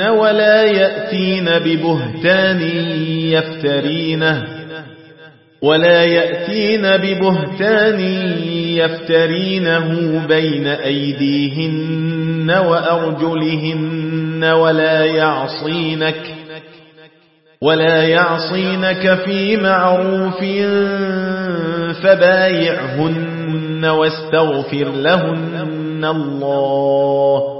ولا يأتين ببهتان يفترينه ولا يأتين ببهتان يفترينه بين أيديهن وأرجلهن ولا يعصينك ولا يعصينك في معروف فبايعهن واستغفر لهن الله